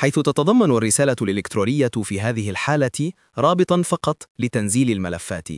حيث تتضمن الرسالة الإلكترونية في هذه الحالة رابطا فقط لتنزيل الملفات.